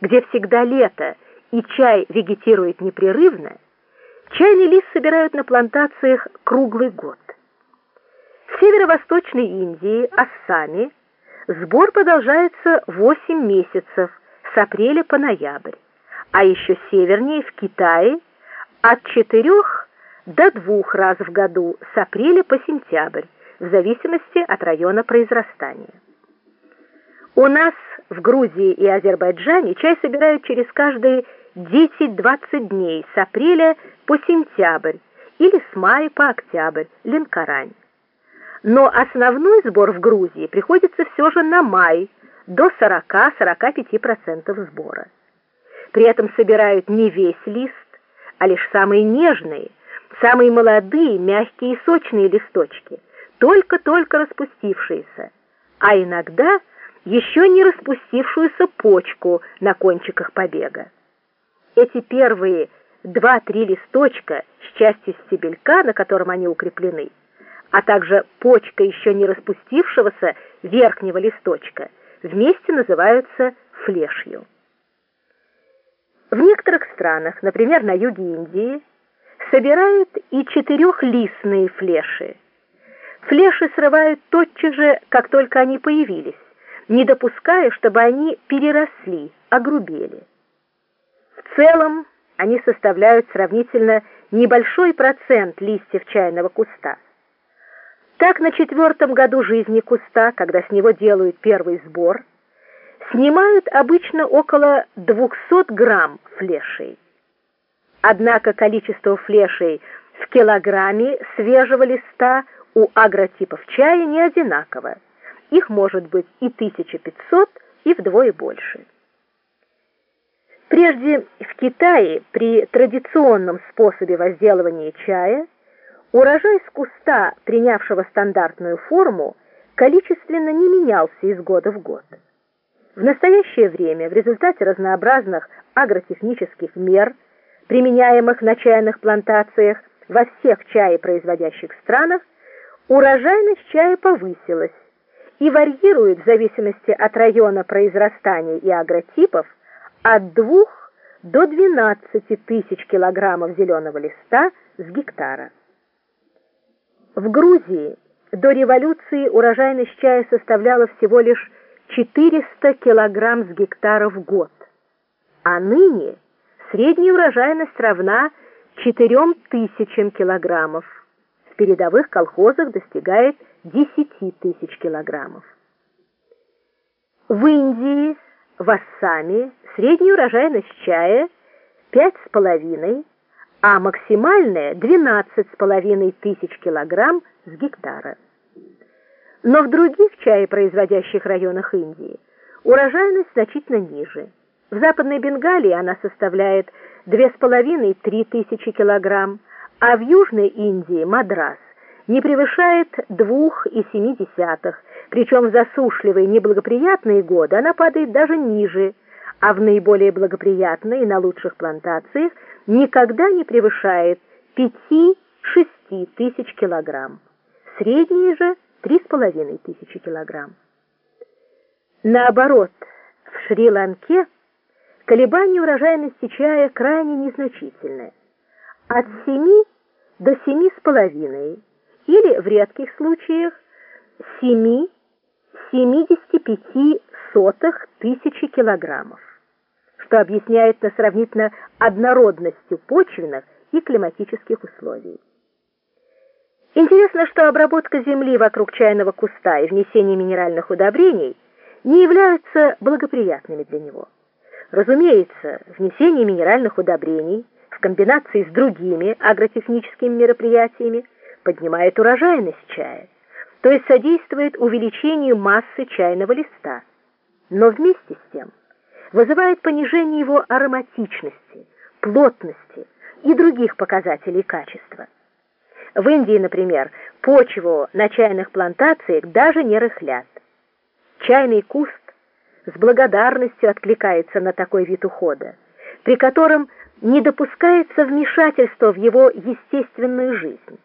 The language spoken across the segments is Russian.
где всегда лето и чай вегетирует непрерывно, чайный лист собирают на плантациях круглый год. В северо-восточной Индии, Ассаме, сбор продолжается 8 месяцев с апреля по ноябрь, а еще севернее в Китае от 4 до 2 раз в году с апреля по сентябрь, в зависимости от района произрастания. У нас в Грузии и Азербайджане чай собирают через каждые 10-20 дней с апреля по сентябрь или с мая по октябрь, Ленкорань. Но основной сбор в Грузии приходится все же на май, до 40-45% сбора. При этом собирают не весь лист, а лишь самые нежные, самые молодые, мягкие и сочные листочки, только-только распустившиеся, а иногда еще не распустившуюся почку на кончиках побега. Эти первые два-три листочка с частью стебелька, на котором они укреплены, а также почка еще не распустившегося верхнего листочка, вместе называются флешью. В некоторых странах, например, на юге Индии, собирают и четырехлистные флеши. Флеши срывают тотчас же, как только они появились, не допуская, чтобы они переросли, огрубели. В целом они составляют сравнительно небольшой процент листьев чайного куста. Так на четвертом году жизни куста, когда с него делают первый сбор, снимают обычно около 200 грамм флешей. Однако количество флешей в килограмме свежего листа у агротипов чая не одинаково. Их может быть и 1500, и вдвое больше. Прежде в Китае при традиционном способе возделывания чая урожай с куста, принявшего стандартную форму, количественно не менялся из года в год. В настоящее время в результате разнообразных агротехнических мер, применяемых на чайных плантациях во всех чаепроизводящих странах, урожайность чая повысилась и варьирует в зависимости от района произрастания и агротипов от 2 до 12 тысяч килограммов зеленого листа с гектара. В Грузии до революции урожайность чая составляла всего лишь 400 килограмм с гектара в год, а ныне средняя урожайность равна 4000 килограммов. Передовых колхозах достигает 10 тысяч килограммов. В Индии, в Ассаме средняя урожайность чая 5,5, а максимальная 12,5 тысяч килограмм с гектара. Но в других чаепроизводящих районах Индии урожайность значительно ниже. В Западной Бенгалии она составляет 2,5-3 тысячи килограмм, а в Южной Индии, Мадрас, не превышает 2,7, причем в засушливые неблагоприятные годы она падает даже ниже, а в наиболее благоприятные на лучших плантациях никогда не превышает 5-6 тысяч килограмм. Средние же три с половиной тысячи килограмм. Наоборот, в Шри-Ланке колебания урожайности чая крайне незначительны. От 7 до 7,5 или в редких случаях 7-75 сотых тысячи килограммов, что объясняется сравнительно однородностью почвенных и климатических условий. Интересно, что обработка земли вокруг чайного куста и внесение минеральных удобрений не являются благоприятными для него. Разумеется, внесение минеральных удобрений комбинации с другими агротехническими мероприятиями поднимает урожайность чая, то есть содействует увеличению массы чайного листа, но вместе с тем вызывает понижение его ароматичности, плотности и других показателей качества. В Индии, например, почву на чайных плантациях даже не рыхлят. Чайный куст с благодарностью откликается на такой вид ухода, при котором не допускается вмешательства в его естественную жизнь.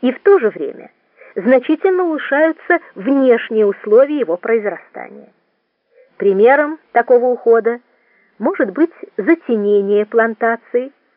И в то же время значительно улучшаются внешние условия его произрастания. Примером такого ухода может быть затенение плантаций,